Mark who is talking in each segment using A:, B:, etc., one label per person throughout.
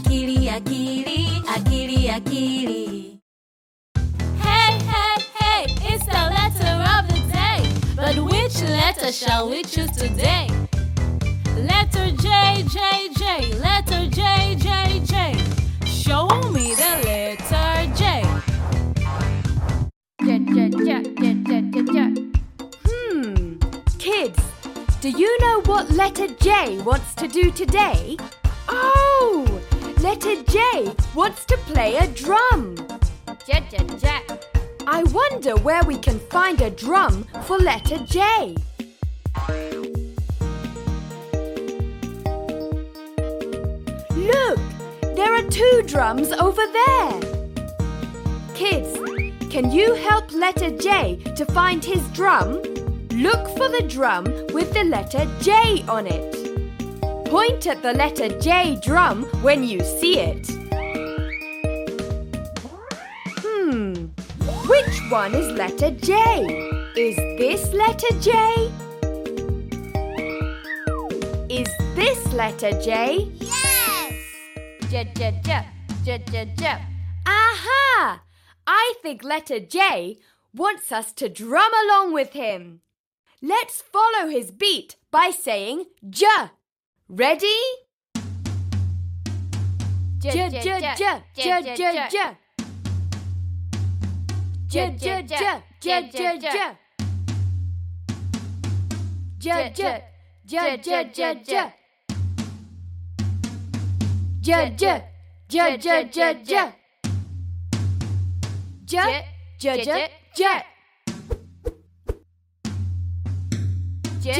A: akili, akili, akili, akili. Hey, hey, hey, it's the letter of the day. But which letter shall we choose today? Letter J, J, J, letter J, J, J. Show me the letter J.
B: J, J, J, J, J, J, J.
C: Hmm. Kids, do you know what letter J wants to do today? Oh! Letter J wants to play a drum.
B: J, J, J.
C: I wonder where we can find a drum for letter J. Look, there are two drums over there. Kids, can you help letter J to find his drum? Look for the drum with the letter J on it. Point at the letter J drum when you see it. Hmm, which one is letter J? Is this letter J? Is this letter J?
B: Yes! J, J, J, J, J, J.
C: Aha! I think letter J wants us to drum along with him. Let's follow his beat by saying J. Ready?
B: J,
C: J, J, J, J, J, J. J, J, J, J, J, J. J, J, J, J, J, J. J, J, J, J, J, J. J, J, J, J. J,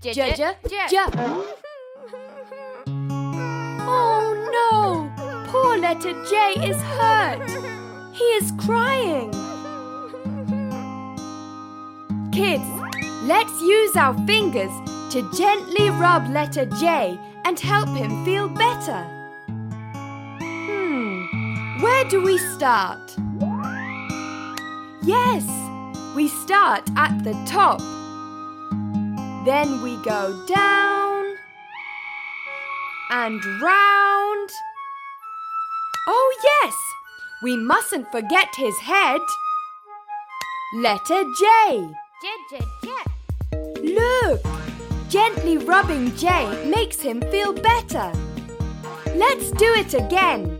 C: J, J, J, Letter J is hurt. He is crying. Kids, let's use our fingers to gently rub letter J and help him feel better. Hmm, where do we start? Yes, we start at the top. Then we go down and round. Yes, we mustn't forget his head. Letter J.
B: J, J, J.
C: Look! Gently rubbing J makes him feel better. Let's do it again.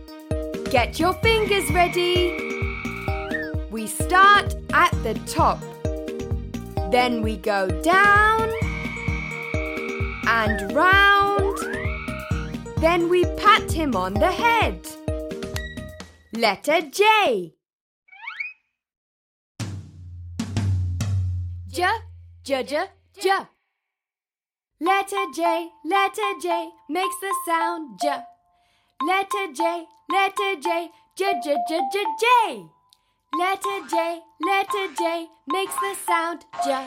C: Get your fingers ready. We start at the top. Then we go down and round. Then we pat him on the head. Letter J. J, J, J, J. Letter J, letter J makes the sound J. Letter J, letter J, J, J, J, J, J. Letter J, letter J makes the sound J.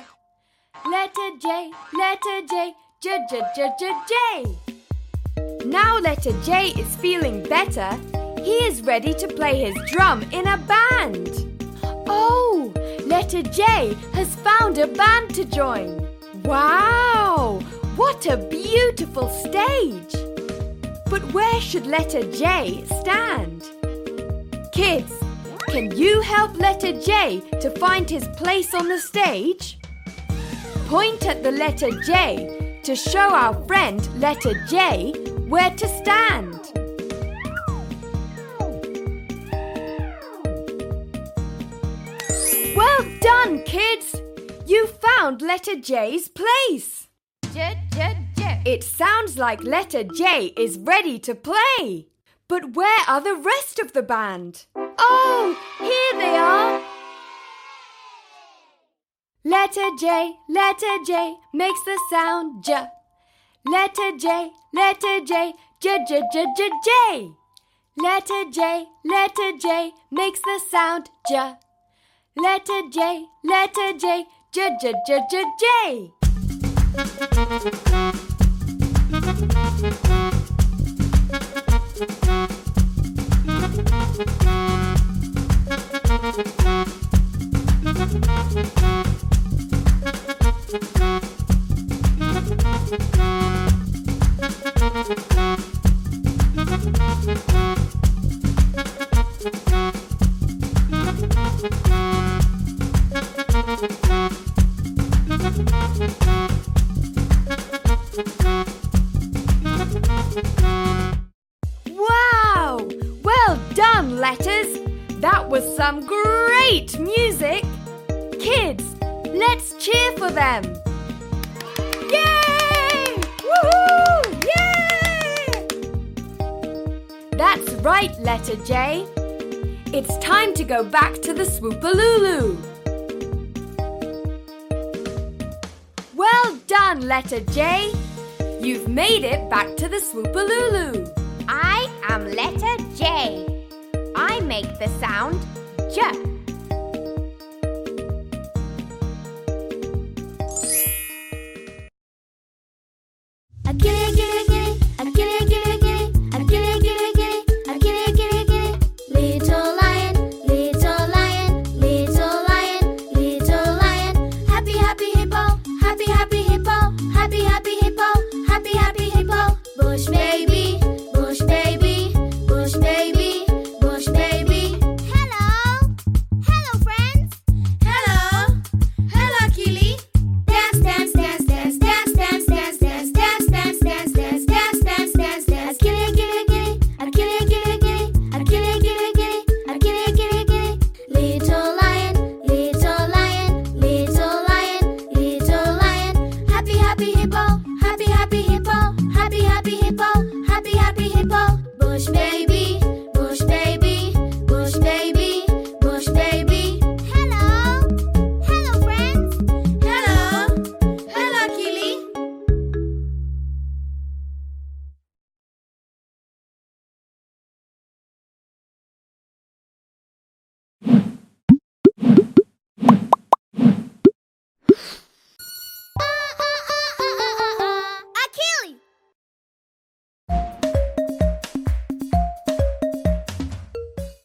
C: Letter J, letter J, J, J, J, J, J. Now letter J is feeling better. He is ready to play his drum in a band. Oh, letter J has found a band to join. Wow! What a beautiful stage! But where should letter J stand? Kids, can you help letter J to find his place on the stage? Point at the letter J to show our friend letter J where to stand. Done, kids! You found letter J's place.
B: J, J, J.
C: It sounds like letter J is ready to play. But where are the rest of the band? Oh, here they are. Letter J, letter J makes the sound J. Letter J, letter J, J, J, J, J, J. Letter J, letter J makes the sound J. Letter J, letter J, J, J, J, J, J. was some great music! Kids, let's cheer for them! Yay! Woohoo! Yay! That's right, letter J. It's time to go back to the Swoopalulu. Well done, letter J. You've made it back to the Swoopalulu.
B: I am letter J. I make the sound J. A